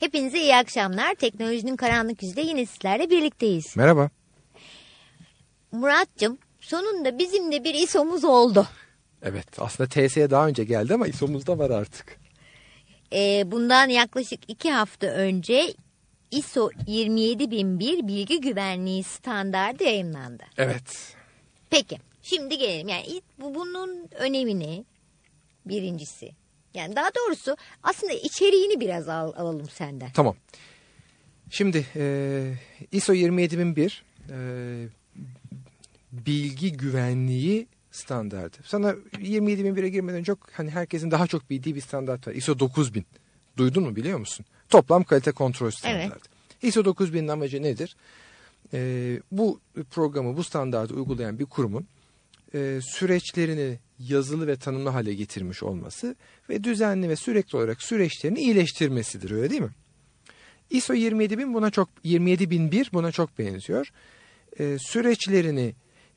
Hepinize iyi akşamlar. Teknolojinin karanlık yüzde yine sizlerle birlikteyiz. Merhaba. Murat'cığım sonunda bizim de bir ISO'muz oldu. Evet aslında TS'ye daha önce geldi ama ISO'muz da var artık. Ee, bundan yaklaşık iki hafta önce ISO 27001 bilgi güvenliği standardı yayınlandı. Evet. Peki şimdi gelelim yani bunun önemini birincisi. Yani daha doğrusu aslında içeriğini biraz al- alalım senden. Tamam. Şimdi e, ISO 27001 e, bilgi güvenliği standardı. Sana 27001'e girmeden çok hani herkesin daha çok bildiği bir standart var. ISO 9000. Duydun mu biliyor musun? Toplam kalite kontrol standardı. ISO 9000'in amacı nedir? E, bu programı, bu standardı uygulayan bir kurumun e, süreçlerini yazılı ve tanımlı hale getirmiş olması ve düzenli ve sürekli olarak süreçlerini iyileştirmesidir öyle değil mi? ISO 27000 buna çok 27001 buna çok benziyor. E, süreçlerini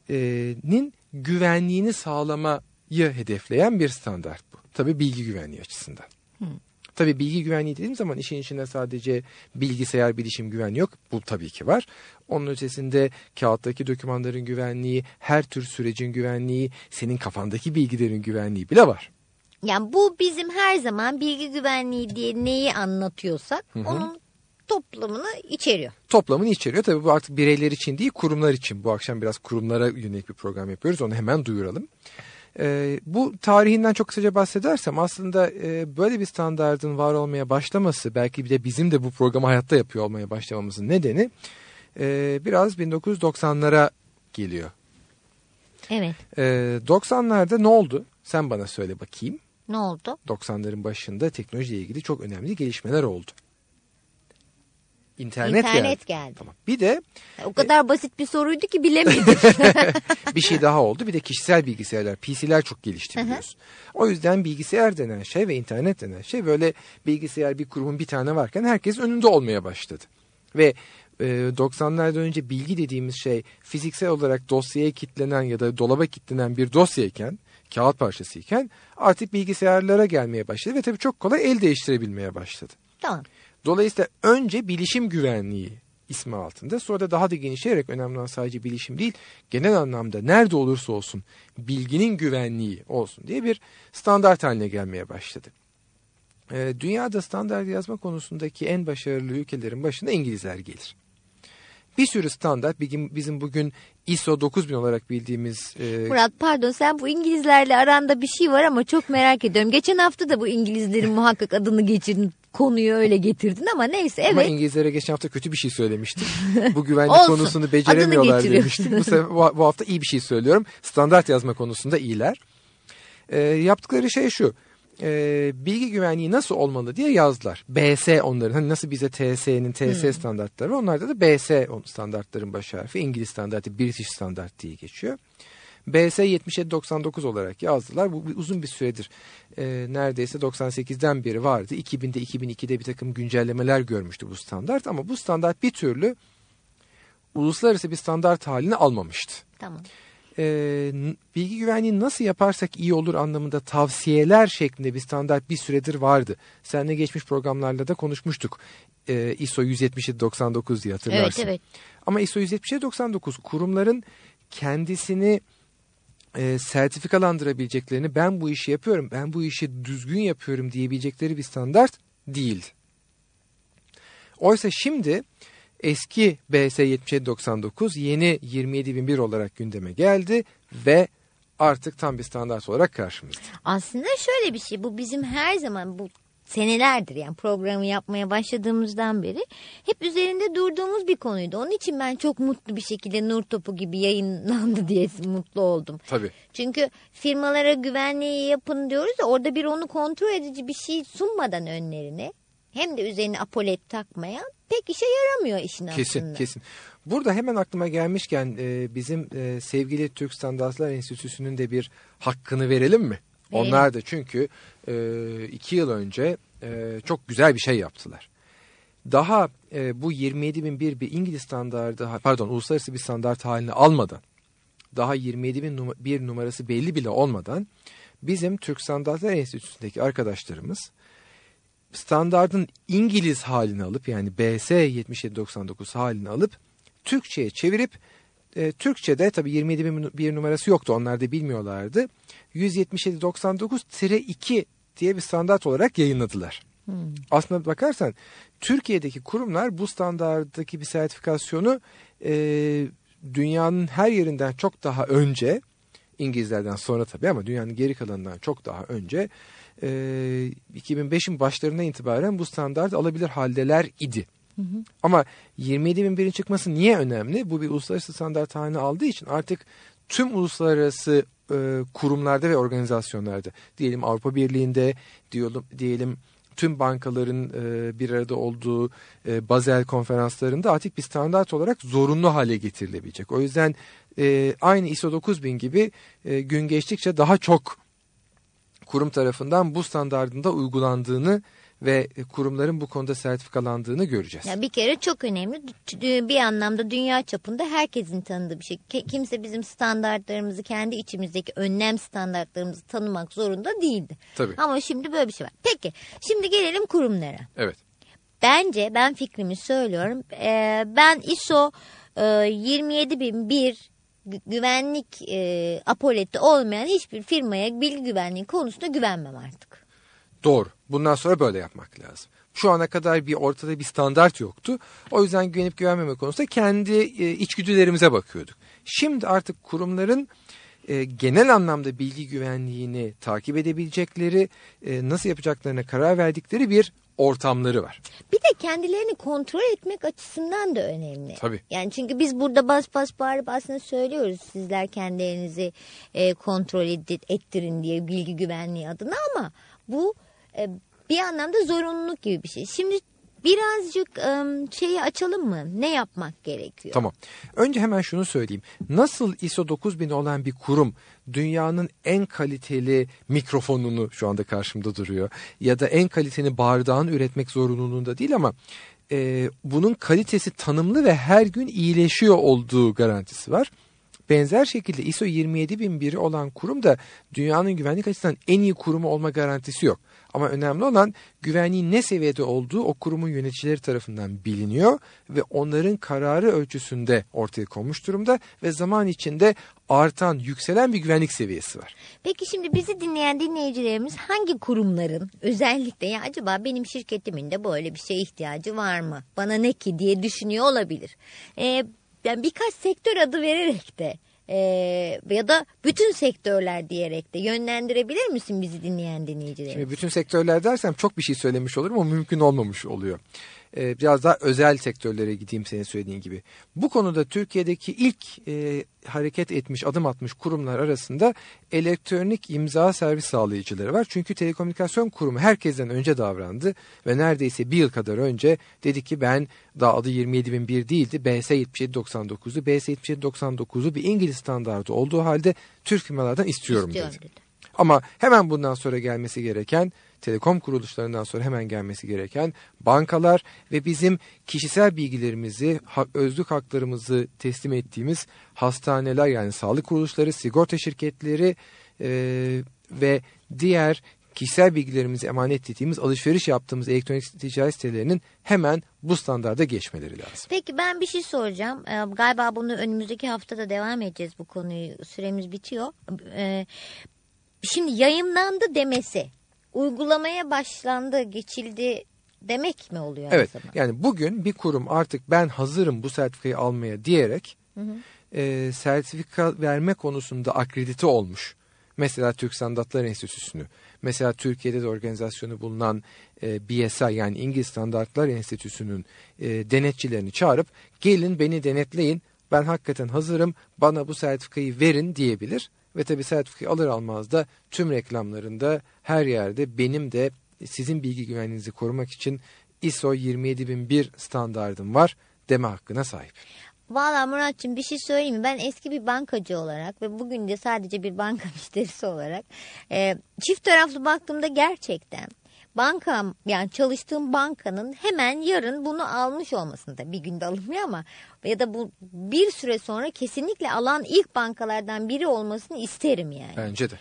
e, nin güvenliğini sağlamayı hedefleyen bir standart bu. Tabii bilgi güvenliği açısından. Tabii bilgi güvenliği dediğim zaman işin içinde sadece bilgisayar bilişim güvenliği yok. Bu tabii ki var. Onun ötesinde kağıttaki dokümanların güvenliği, her tür sürecin güvenliği, senin kafandaki bilgilerin güvenliği bile var. Yani bu bizim her zaman bilgi güvenliği diye neyi anlatıyorsak onun toplamını içeriyor. Toplamını içeriyor. Tabii bu artık bireyler için değil kurumlar için. Bu akşam biraz kurumlara yönelik bir program yapıyoruz. Onu hemen duyuralım. Ee, bu tarihinden çok kısaca bahsedersem aslında e, böyle bir standardın var olmaya başlaması belki bir de bizim de bu programı hayatta yapıyor olmaya başlamamızın nedeni e, biraz 1990'lara geliyor. Evet. E, 90'larda ne oldu? Sen bana söyle bakayım. Ne oldu? 90'ların başında teknolojiyle ilgili çok önemli gelişmeler oldu. İnternet, İnternet geldi. geldi. Tamam. Bir de O kadar basit bir soruydu ki bilemedim. bir şey daha oldu. Bir de kişisel bilgisayarlar, PC'ler çok gelişti biliyorsun. O yüzden bilgisayar denen şey ve internet denen şey böyle bilgisayar bir kurumun bir tane varken herkes önünde olmaya başladı. Ve e, 90'lardan önce bilgi dediğimiz şey fiziksel olarak dosyaya kilitlenen ya da dolaba kilitlenen bir dosyayken, kağıt parçasıyken artık bilgisayarlara gelmeye başladı ve tabii çok kolay el değiştirebilmeye başladı. tamam. Dolayısıyla önce bilişim güvenliği ismi altında sonra da daha da genişleyerek önemli olan sadece bilişim değil genel anlamda nerede olursa olsun bilginin güvenliği olsun diye bir standart haline gelmeye başladı. Ee, dünyada standart yazma konusundaki en başarılı ülkelerin başında İngilizler gelir. Bir sürü standart bizim bugün ISO 9000 olarak bildiğimiz e, Murat pardon sen bu İngilizlerle aranda bir şey var ama çok merak ediyorum. Geçen hafta da bu İngilizlerin muhakkak adını geçirdin. Konuyu öyle getirdin ama neyse Ama evet. İngilizlere geçen hafta kötü bir şey söylemiştim. Bu güvenlik Olsun. konusunu beceremiyorlar demiştim. Bu, sefer, bu, hafta iyi bir şey söylüyorum. Standart yazma konusunda iyiler. Ee, yaptıkları şey şu. Ee, bilgi güvenliği nasıl olmalı diye yazdılar. BS onların. Hani nasıl bize TS'nin TS standartları var. Onlarda da BS standartların baş harfi. İngiliz standartı, British standart diye geçiyor. BS 7799 olarak yazdılar. Bu uzun bir süredir e, neredeyse 98'den beri vardı. 2000'de 2002'de bir takım güncellemeler görmüştü bu standart ama bu standart bir türlü uluslararası bir standart halini almamıştı. Tamam. E, bilgi güvenliği nasıl yaparsak iyi olur anlamında tavsiyeler şeklinde bir standart bir süredir vardı. Seninle geçmiş programlarla da konuşmuştuk. E, ISO 17799 diye hatırlarsın. Evet evet. Ama ISO 17799 kurumların kendisini e, sertifikalandırabileceklerini ben bu işi yapıyorum, ben bu işi düzgün yapıyorum diyebilecekleri bir standart değil. Oysa şimdi eski BS 7799 yeni 27001 olarak gündeme geldi ve artık tam bir standart olarak karşımızda. Aslında şöyle bir şey bu bizim her zaman bu senelerdir yani programı yapmaya başladığımızdan beri hep üzerinde durduğumuz bir konuydu. Onun için ben çok mutlu bir şekilde Nur Topu gibi yayınlandı diye mutlu oldum. Tabii. Çünkü firmalara güvenliği yapın diyoruz ya orada bir onu kontrol edici bir şey sunmadan önlerine hem de üzerine apolet takmayan pek işe yaramıyor işin Kesin aslında. kesin. Burada hemen aklıma gelmişken e, bizim e, sevgili Türk Standartlar Enstitüsü'nün de bir hakkını verelim mi? Verelim. Onlar da çünkü e, iki yıl önce e, çok güzel bir şey yaptılar. Daha e, bu 27001 bir İngiliz standardı pardon uluslararası bir standart haline almadan daha 27001 numarası belli bile olmadan bizim Türk Standartlar Enstitüsü'ndeki arkadaşlarımız standardın İngiliz halini alıp yani BS 7799 halini alıp Türkçe'ye çevirip e, Türkçe'de tabii 27 bin bir numarası yoktu onlar da bilmiyorlardı. 177.99-2 diye bir standart olarak yayınladılar. Hmm. Aslında bakarsan Türkiye'deki kurumlar bu standarttaki bir sertifikasyonu e, dünyanın her yerinden çok daha önce İngilizlerden sonra tabii ama dünyanın geri kalanından çok daha önce e, 2005'in başlarına itibaren bu standart alabilir haldeler idi. Hı hı. Ama 27 bin birin çıkması niye önemli? Bu bir uluslararası standart haline aldığı için artık tüm uluslararası e, kurumlarda ve organizasyonlarda diyelim Avrupa Birliği'nde diyelim, diyelim tüm bankaların e, bir arada olduğu e, Basel konferanslarında artık bir standart olarak zorunlu hale getirilebilecek. O yüzden e, aynı ISO 9000 gibi e, gün geçtikçe daha çok kurum tarafından bu standartında uygulandığını ve kurumların bu konuda sertifikalandığını göreceğiz. Ya bir kere çok önemli. Bir anlamda dünya çapında herkesin tanıdığı bir şey. Kimse bizim standartlarımızı kendi içimizdeki önlem standartlarımızı tanımak zorunda değildi. Tabii. Ama şimdi böyle bir şey var. Peki şimdi gelelim kurumlara. Evet. Bence ben fikrimi söylüyorum. Ee, ben ISO e, 27001 güvenlik e, apoleti olmayan hiçbir firmaya bilgi güvenliği konusunda güvenmem artık. Doğru. Bundan sonra böyle yapmak lazım. Şu ana kadar bir ortada bir standart yoktu. O yüzden güvenip güvenmeme konusunda kendi e, içgüdülerimize bakıyorduk. Şimdi artık kurumların e, genel anlamda bilgi güvenliğini takip edebilecekleri, e, nasıl yapacaklarına karar verdikleri bir ortamları var. Bir de kendilerini kontrol etmek açısından da önemli. Tabii. Yani çünkü biz burada bas bas bağırıp aslında söylüyoruz sizler kendilerinizi e, kontrol ettirin diye bilgi güvenliği adına ama bu e, bir anlamda zorunluluk gibi bir şey. Şimdi birazcık şeyi açalım mı? Ne yapmak gerekiyor? Tamam. Önce hemen şunu söyleyeyim. Nasıl ISO 9000 olan bir kurum dünyanın en kaliteli mikrofonunu şu anda karşımda duruyor ya da en kaliteli bardağını üretmek zorunluluğunda değil ama e, bunun kalitesi tanımlı ve her gün iyileşiyor olduğu garantisi var. Benzer şekilde ISO 27001 olan kurum da dünyanın güvenlik açısından en iyi kurumu olma garantisi yok. Ama önemli olan güvenliğin ne seviyede olduğu o kurumun yöneticileri tarafından biliniyor ve onların kararı ölçüsünde ortaya konmuş durumda ve zaman içinde artan, yükselen bir güvenlik seviyesi var. Peki şimdi bizi dinleyen dinleyicilerimiz hangi kurumların özellikle ya acaba benim şirketimin de böyle bir şeye ihtiyacı var mı? Bana ne ki diye düşünüyor olabilir. Ee, yani birkaç sektör adı vererek de e, ya da bütün sektörler diyerek de yönlendirebilir misin bizi dinleyen dinleyicilerimiz? Şimdi bütün sektörler dersem çok bir şey söylemiş olurum ama mümkün olmamış oluyor. Ee, biraz daha özel sektörlere gideyim senin söylediğin gibi. Bu konuda Türkiye'deki ilk e, hareket etmiş, adım atmış kurumlar arasında elektronik imza servis sağlayıcıları var. Çünkü telekomünikasyon kurumu herkesten önce davrandı ve neredeyse bir yıl kadar önce dedi ki ben daha adı 27001 değildi BS 7799'u BS 7799'u bir İngiliz standartı olduğu halde Türk firmalardan istiyorum, istiyorum dedi. dedi. Ama hemen bundan sonra gelmesi gereken telekom kuruluşlarından sonra hemen gelmesi gereken bankalar ve bizim kişisel bilgilerimizi, özlük haklarımızı teslim ettiğimiz hastaneler yani sağlık kuruluşları, sigorta şirketleri e, ve diğer kişisel bilgilerimizi emanet ettiğimiz alışveriş yaptığımız elektronik ticaret sitelerinin hemen bu standarda geçmeleri lazım. Peki ben bir şey soracağım. Ee, galiba bunu önümüzdeki haftada devam edeceğiz bu konuyu. Süremiz bitiyor. Ee, şimdi yayınlandı demesi uygulamaya başlandı, geçildi demek mi oluyor? Evet. Yani bugün bir kurum artık ben hazırım bu sertifikayı almaya diyerek hı hı. E, sertifika verme konusunda akredite olmuş. Mesela Türk Standartlar Enstitüsü'nü, mesela Türkiye'de de organizasyonu bulunan e, BSI yani İngiliz Standartlar Enstitüsü'nün e, denetçilerini çağırıp gelin beni denetleyin ben hakikaten hazırım bana bu sertifikayı verin diyebilir. Ve tabi sertifikayı alır almaz da tüm reklamlarında her yerde benim de sizin bilgi güvenliğinizi korumak için ISO 27001 standardım var deme hakkına sahip. Valla Muratçım bir şey söyleyeyim mi? Ben eski bir bankacı olarak ve bugün de sadece bir banka müşterisi olarak e, çift taraflı baktığımda gerçekten bankam yani çalıştığım bankanın hemen yarın bunu almış olmasını da bir günde alınmıyor ama ya da bu bir süre sonra kesinlikle alan ilk bankalardan biri olmasını isterim yani. Bence de.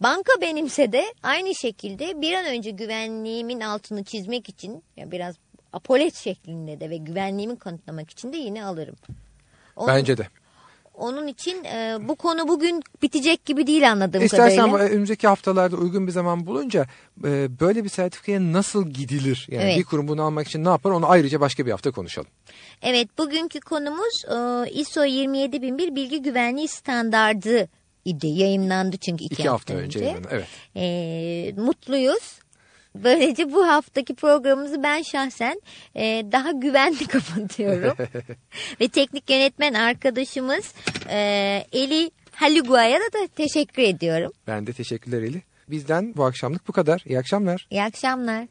Banka benimse de aynı şekilde bir an önce güvenliğimin altını çizmek için ya biraz apolet şeklinde de ve güvenliğimi kanıtlamak için de yine alırım. Onun, Bence de. Onun için e, bu konu bugün bitecek gibi değil anladığım İstersen kadarıyla. önümüzdeki haftalarda uygun bir zaman bulunca e, böyle bir sertifikaya nasıl gidilir? Yani Evet. bir kurum bunu almak için ne yapar? Onu ayrıca başka bir hafta konuşalım. Evet bugünkü konumuz e, ISO 27001 bilgi güvenliği standardı idi. Yayınlandı çünkü iki, İki hafta önce. önce. yayınlandı. Evet. E, mutluyuz. Böylece bu haftaki programımızı ben şahsen e, daha güvenli kapatıyorum. Ve teknik yönetmen arkadaşımız e, Eli Haligua'ya da, da teşekkür ediyorum. Ben de teşekkürler Eli. Bizden bu akşamlık bu kadar. İyi akşamlar. İyi akşamlar.